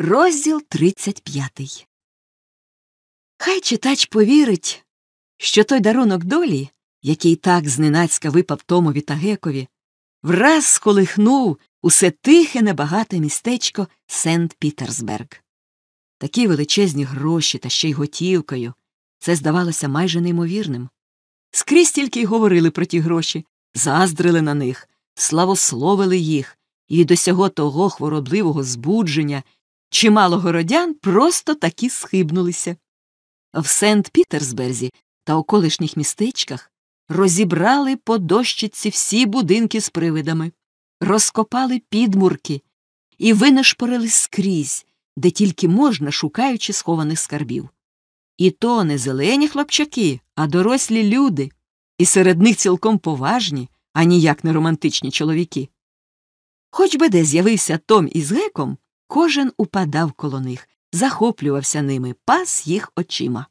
Розділ 35 Хай читач повірить, що той дарунок долі, який так зненацька випав Томові та Гекові, враз сколихнув усе тихе небагате містечко Сент Пітерсберг. Такі величезні гроші та ще й готівкою. Це здавалося майже неймовірним. Скрізь тільки й говорили про ті гроші, заздрили на них, славословили їх, і від усього того хворобливого збудження чимало городян просто таки схибнулися. В Сент Пітерсберзі та околишніх містечках розібрали по дощиці всі будинки з привидами, розкопали підмурки і винешпорили скрізь, де тільки можна, шукаючи схованих скарбів. І то не зелені хлопчаки, а дорослі люди, і серед них цілком поважні, а ніяк не романтичні чоловіки. Хоч би де з'явився Том із геком, кожен упадав коло них, захоплювався ними, пас їх очима.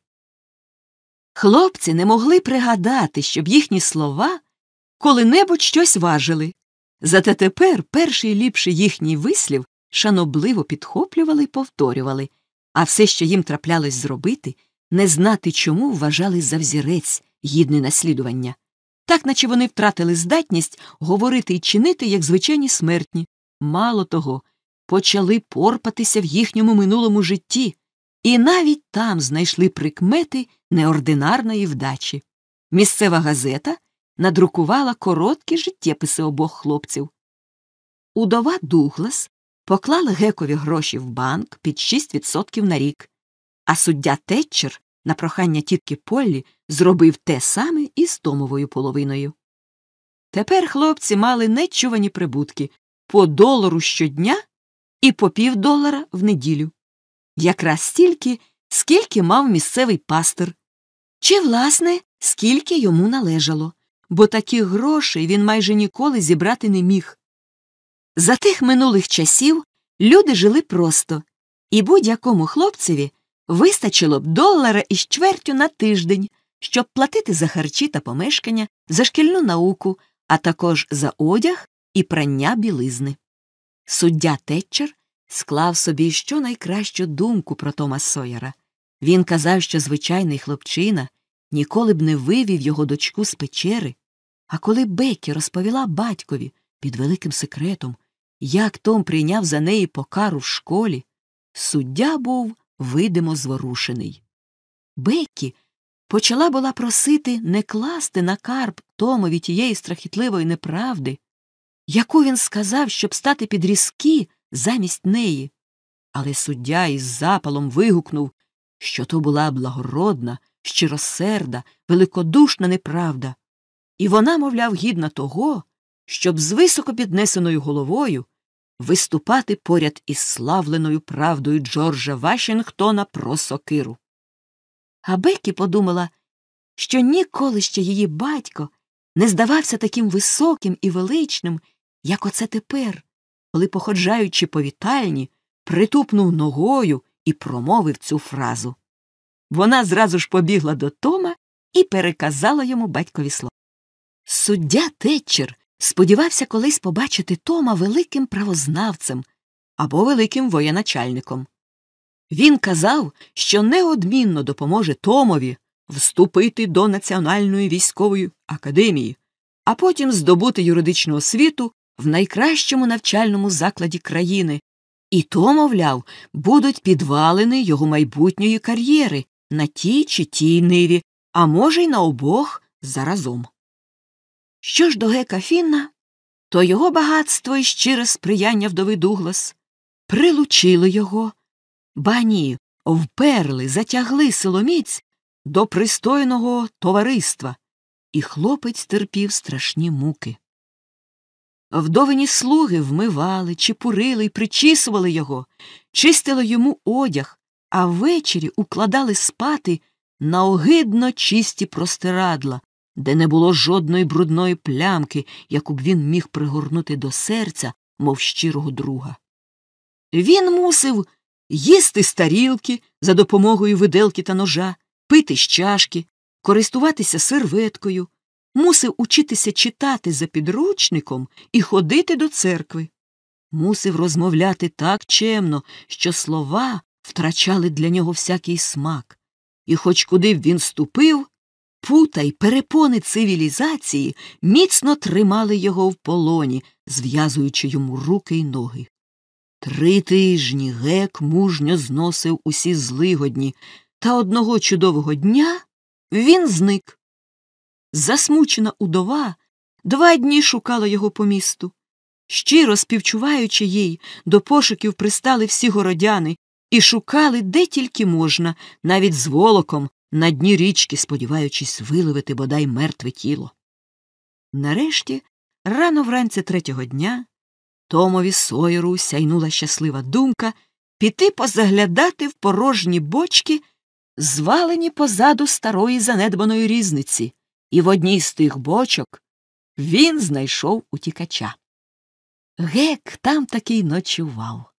Хлопці не могли пригадати, щоб їхні слова коли-небудь щось важили. Зате тепер перший ліпший їхній вислів шанобливо підхоплювали й повторювали, а все, що їм траплялось зробити, не знати чому вважали за взірець гідне наслідування, так наче вони втратили здатність говорити і чинити, як звичайні смертні. Мало того, почали порпатися в їхньому минулому житті, і навіть там знайшли прикмети неординарної вдачі. Місцева газета надрукувала короткі життєписи обох хлопців. Удова Дуглас поклала гекові гроші в банк під 6% на рік, а суддя Тетчер на прохання тітки Поллі зробив те саме і з Томовою половиною. Тепер хлопці мали нечувані прибутки по долару щодня і по півдолара в неділю. Якраз стільки, скільки мав місцевий пастир, чи, власне, скільки йому належало, бо таких грошей він майже ніколи зібрати не міг. За тих минулих часів люди жили просто, і будь-якому хлопцеві вистачило б долара із чвертю на тиждень, щоб платити за харчі та помешкання, за шкільну науку, а також за одяг і прання білизни. Суддя Тетчер склав собі щонайкращу думку про Тома Сойера. Він казав, що звичайний хлопчина ніколи б не вивів його дочку з печери, а коли Беккі розповіла батькові під великим секретом, як Том прийняв за неї покару в школі, суддя був видимо зворушений. Беккі почала була просити не класти на карп Томові тієї страхітливої неправди, яку він сказав, щоб стати під різки замість неї. Але суддя із запалом вигукнув, що то була благородна, щиросерда, великодушна неправда, і вона, мовляв, гідна того, щоб з високо піднесеною головою виступати поряд із славленою правдою Джорджа Вашингтона про сокиру. А Бекі подумала, що ніколи ще її батько не здавався таким високим і величним, як оце тепер, коли, походжаючи по вітальні, притупнув ногою і промовив цю фразу. Вона зразу ж побігла до Тома і переказала йому батькові слова. Суддя Тетчер сподівався колись побачити Тома великим правознавцем або великим воєначальником. Він казав, що неодмінно допоможе Томові вступити до Національної військової академії, а потім здобути юридичну освіту в найкращому навчальному закладі країни, і то, мовляв, будуть підвалини його майбутньої кар'єри на тій чи тій ниві, а може, й на обох заразом. Що ж до Гека Фінна, то його багатство і щире сприяння вдови Дуглас прилучили його, ба ні, вперли, затягли силоміць до пристойного товариства, і хлопець терпів страшні муки. Вдовині слуги вмивали, чепурили й причісували його, чистили йому одяг, а ввечері укладали спати на огидно чисті простирадла, де не було жодної брудної плямки, яку б він міг пригорнути до серця, мов щирого друга. Він мусив їсти з тарілки за допомогою виделки та ножа, пити з чашки, користуватися серветкою, мусив учитися читати за підручником і ходити до церкви. мусив розмовляти так чемно, що слова втрачали для нього всякий смак. І хоч куди б він ступив, пута й перепони цивілізації міцно тримали його в полоні, зв'язуючи йому руки й ноги. Три тижні гек мужньо зносив усі злигодні, та одного чудового дня він зник. Засмучена удова два дні шукала його по місту. Щиро співчуваючи їй, до пошуків пристали всі городяни і шукали де тільки можна, навіть з волоком, на дні річки, сподіваючись виловити бодай мертве тіло. Нарешті, рано вранці третього дня, Томові Сойеру сяйнула щаслива думка піти позаглядати в порожні бочки, звалені позаду старої занедбаної різниці, і в одній з тих бочок він знайшов утікача. Гек там таки ночував.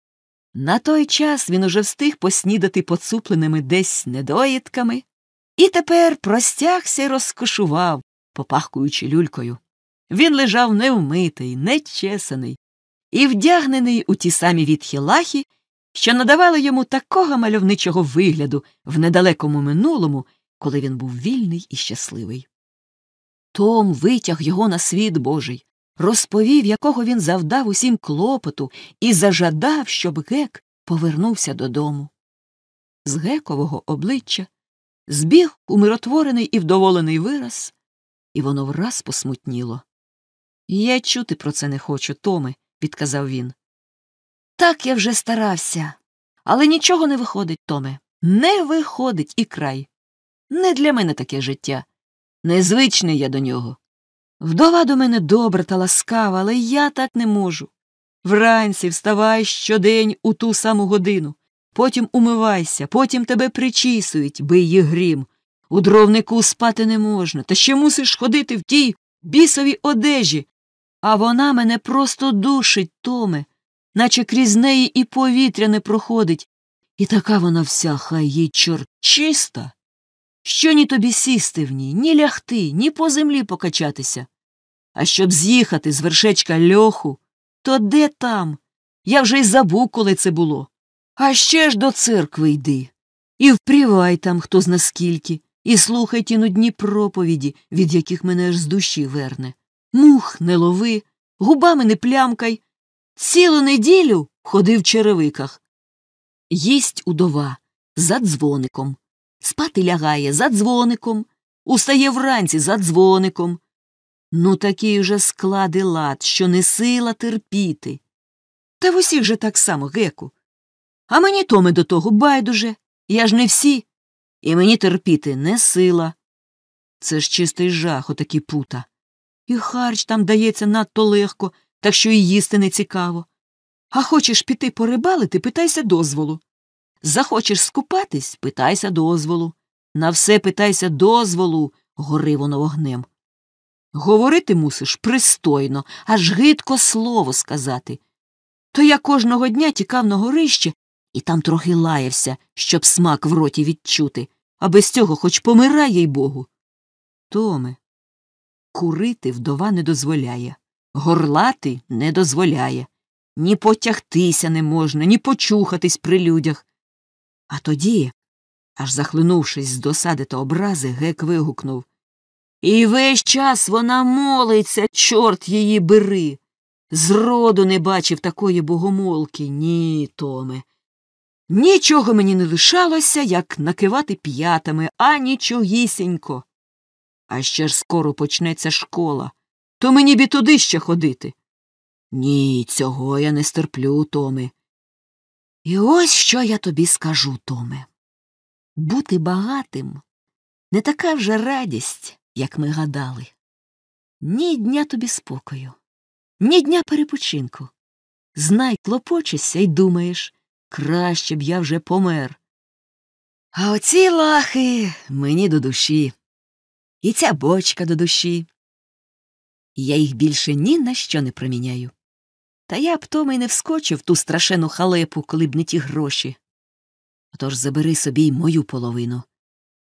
На той час він уже встиг поснідати поцупленими десь недоїдками, і тепер простягся й розкошував, попахкуючи люлькою. Він лежав невмитий, нечесаний і вдягнений у ті самі відхі лахі, що надавали йому такого мальовничого вигляду в недалекому минулому, коли він був вільний і щасливий. Том витяг його на світ Божий, розповів, якого він завдав усім клопоту, і зажадав, щоб гек повернувся додому. З гекового обличчя збіг умиротворений і вдоволений вираз, і воно враз посмутніло. Я чути про це не хочу, Томе, відказав він. Так я вже старався, але нічого не виходить, Томе. Не виходить і край. Не для мене таке життя. Незвичний я до нього. Вдова до мене добра та ласкава, але я так не можу. Вранці вставай щодень у ту саму годину, потім умивайся, потім тебе причісують, бий їх грім. У дровнику спати не можна, та ще мусиш ходити в тій бісовій одежі. А вона мене просто душить, Томе, наче крізь неї і повітря не проходить. І така вона вся, хай їй чорт чиста що ні тобі сісти в ній, ні лягти, ні по землі покачатися. А щоб з'їхати з вершечка льоху, то де там? Я вже й забув, коли це було. А ще ж до церкви йди. І впрівай там хто зна скільки, і слухай ті нудні проповіді, від яких мене аж з душі верне. Мух не лови, губами не плямкай. Цілу неділю ходи в черевиках. Їсть удова за дзвоником. Спати лягає за дзвоником, устає вранці за дзвоником. Ну, такий уже склади лад, що не сила терпіти. Та в усіх же так само, геку. А мені томи до того байдуже. Я ж не всі, і мені терпіти не сила. Це ж чистий жах, отакі пута. І харч там дається надто легко, так що і їсти не цікаво. А хочеш піти порибалити, питайся дозволу. Захочеш скупатись, питайся дозволу. На все питайся дозволу, гори воно вогнем. Говорити мусиш пристойно, аж гидко слово сказати. То я кожного дня тікав на горище і там трохи лаявся, щоб смак в роті відчути, а без цього хоч помирай, їй богу. Томе, курити вдова не дозволяє, горлати не дозволяє. Ні потягтися не можна, ні почухатись при людях. А тоді, аж захлинувшись з досади та образи, гек вигукнув І весь час вона молиться, чорт її бери. Зроду не бачив такої богомолки, ні, Томе. Нічого мені не лишалося, як накивати п'ятами, а нічогісінько. А ще ж скоро почнеться школа, то мені бі туди ще ходити. Ні, цього я не стерплю, Томе. І ось що я тобі скажу, Томе. Бути багатим не така вже радість, як ми гадали. Ні дня тобі спокою, ні дня перепочинку. Знай, клопочешся й думаєш, краще б я вже помер. А оці лахи мені до душі, і ця бочка до душі. Я їх більше ні на що не проміняю. Та я б тому й не вскочив ту страшену халепу, коли б не ті гроші. Отож забери собі й мою половину.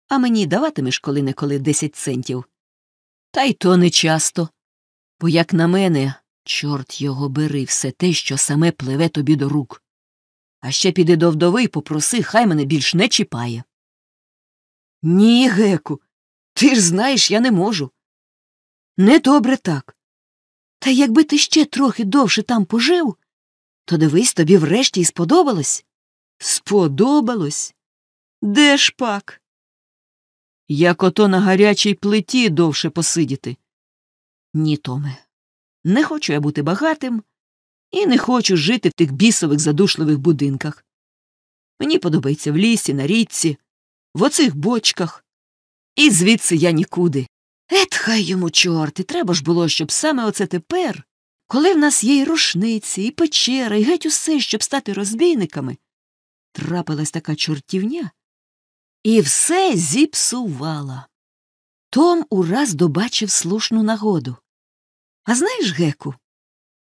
А мені даватимеш коли неколи десять центів. Та й то не часто. Бо, як на мене, Чорт його бери все те, що саме пливе тобі до рук. А ще піди до вдови і попроси, хай мене більш не чіпає. Ні, Геку, ти ж знаєш, я не можу. Недобре так. Та якби ти ще трохи довше там пожив, то дивись, тобі врешті й сподобалось. Сподобалось? Де ж пак? Як ото на гарячій плиті довше посидіти. Ні, Томе, не хочу я бути багатим і не хочу жити в тих бісових задушливих будинках. Мені подобається в лісі, на річці, в оцих бочках. І звідси я нікуди. Ет, хай йому чорти, треба ж було, щоб саме оце тепер, коли в нас є і рушниці, і печера, і геть усе, щоб стати розбійниками, трапилась така чортівня і все зіпсувала. Том ураз добачив слушну нагоду. А знаєш, Геку,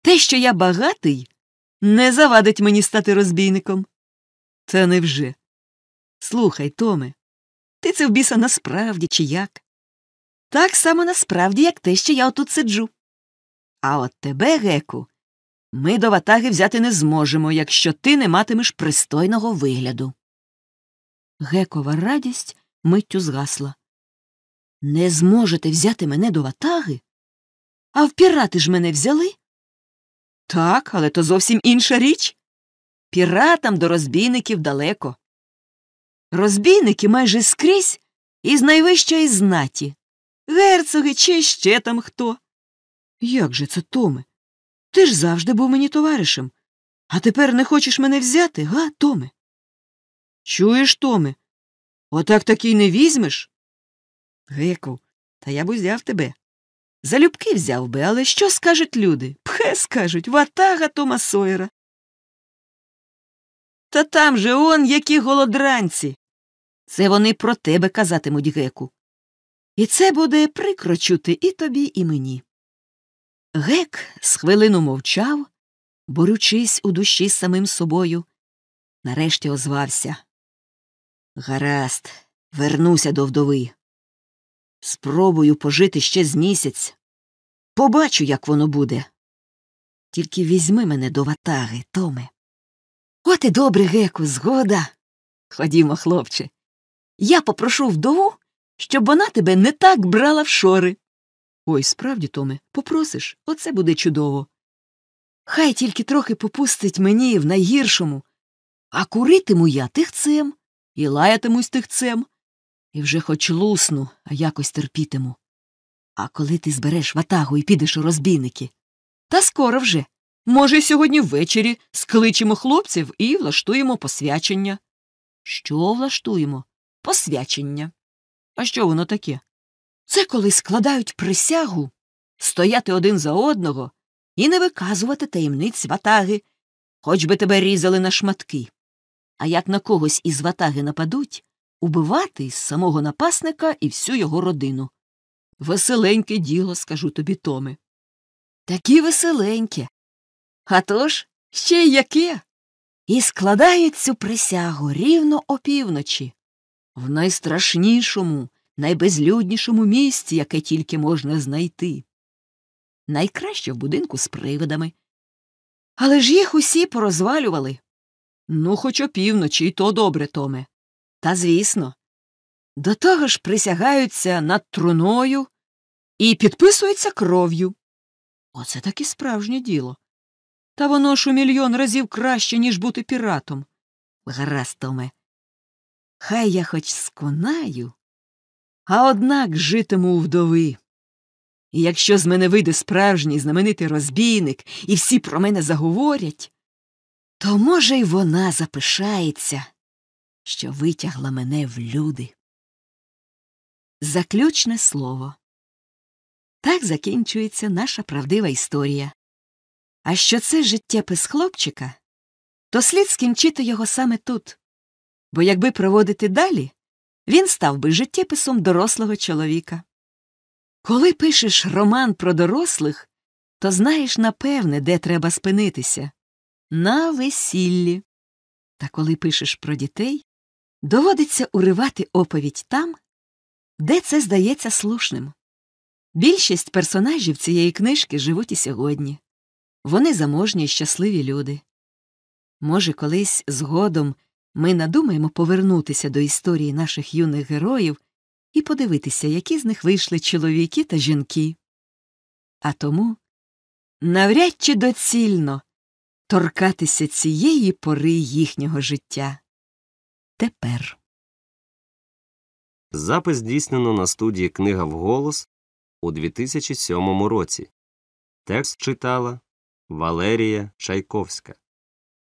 те, що я багатий, не завадить мені стати розбійником. Та невже? Слухай, Томе, ти це в біса насправді чи як? Так само насправді, як те, що я отут сиджу. А от тебе, Геку, ми до ватаги взяти не зможемо, якщо ти не матимеш пристойного вигляду. Гекова радість миттю згасла. Не зможете взяти мене до ватаги? А в пірати ж мене взяли? Так, але то зовсім інша річ. Піратам до розбійників далеко. Розбійники майже скрізь із найвищої знаті. Герцоги чи ще там хто. Як же це, Томе? Ти ж завжди був мені товаришем. А тепер не хочеш мене взяти, га, Томе? Чуєш, Томе? Отак таки не візьмеш? Геку, та я б узяв тебе. Залюбки взяв би, але що скажуть люди? Пхе, скажуть, ватага Тома Сойера. Та там же он які голодранці. Це вони про тебе казатимуть, Геку. І це буде прикро чути і тобі, і мені. Гек з хвилину мовчав, борючись у душі з самим собою. Нарешті озвався. Гаразд, вернуся до вдови. Спробую пожити ще з місяць. Побачу, як воно буде. Тільки візьми мене до ватаги, Томе. От і добре, Геку, згода. Ходімо, хлопче. Я попрошу вдову, щоб вона тебе не так брала в шори. Ой, справді, Томе, попросиш, оце буде чудово. Хай тільки трохи попустить мені в найгіршому, а куритиму я тихцем і лаятимусь тихцем, і вже хоч лусну, а якось терпітиму. А коли ти збереш ватагу і підеш у розбійники? Та скоро вже. Може, сьогодні ввечері скличемо хлопців і влаштуємо посвячення. Що влаштуємо? Посвячення. А що воно таке? Це коли складають присягу стояти один за одного і не виказувати таємниць ватаги, хоч би тебе різали на шматки. А як на когось із ватаги нападуть, убивати із самого напасника і всю його родину. Веселеньке діло, скажу тобі, Томе. Такі веселеньке. А тож, ще й яке. І складають цю присягу рівно опівночі, в найстрашнішому, найбезлюднішому місці, яке тільки можна знайти. Найкраще в будинку з привидами. Але ж їх усі порозвалювали. Ну, хоч опівночі, і то добре, Томе. Та звісно. До того ж присягаються над труною і підписуються кров'ю. Оце таки справжнє діло. Та воно ж у мільйон разів краще, ніж бути піратом. Гаразд, Томе. Хай я хоч сконаю, а однак житиму у вдови. І якщо з мене вийде справжній знаменитий розбійник, і всі про мене заговорять, то, може, й вона запишається, що витягла мене в люди. Заключне слово. Так закінчується наша правдива історія. А що це життєпис хлопчика, то слід скінчити його саме тут. Бо якби проводити далі, він став би життєписом дорослого чоловіка. Коли пишеш роман про дорослих, то знаєш напевне, де треба спинитися на весіллі. Та коли пишеш про дітей, доводиться уривати оповідь там, де це здається слушним. Більшість персонажів цієї книжки живуть і сьогодні. Вони заможні й щасливі люди. Може, колись згодом ми надумаємо повернутися до історії наших юних героїв і подивитися, які з них вийшли чоловіки та жінки. А тому навряд чи доцільно торкатися цієї пори їхнього життя. Тепер. Запис здійснено на студії Книга вголос у 2007 році. Текст читала Валерія Чайковська.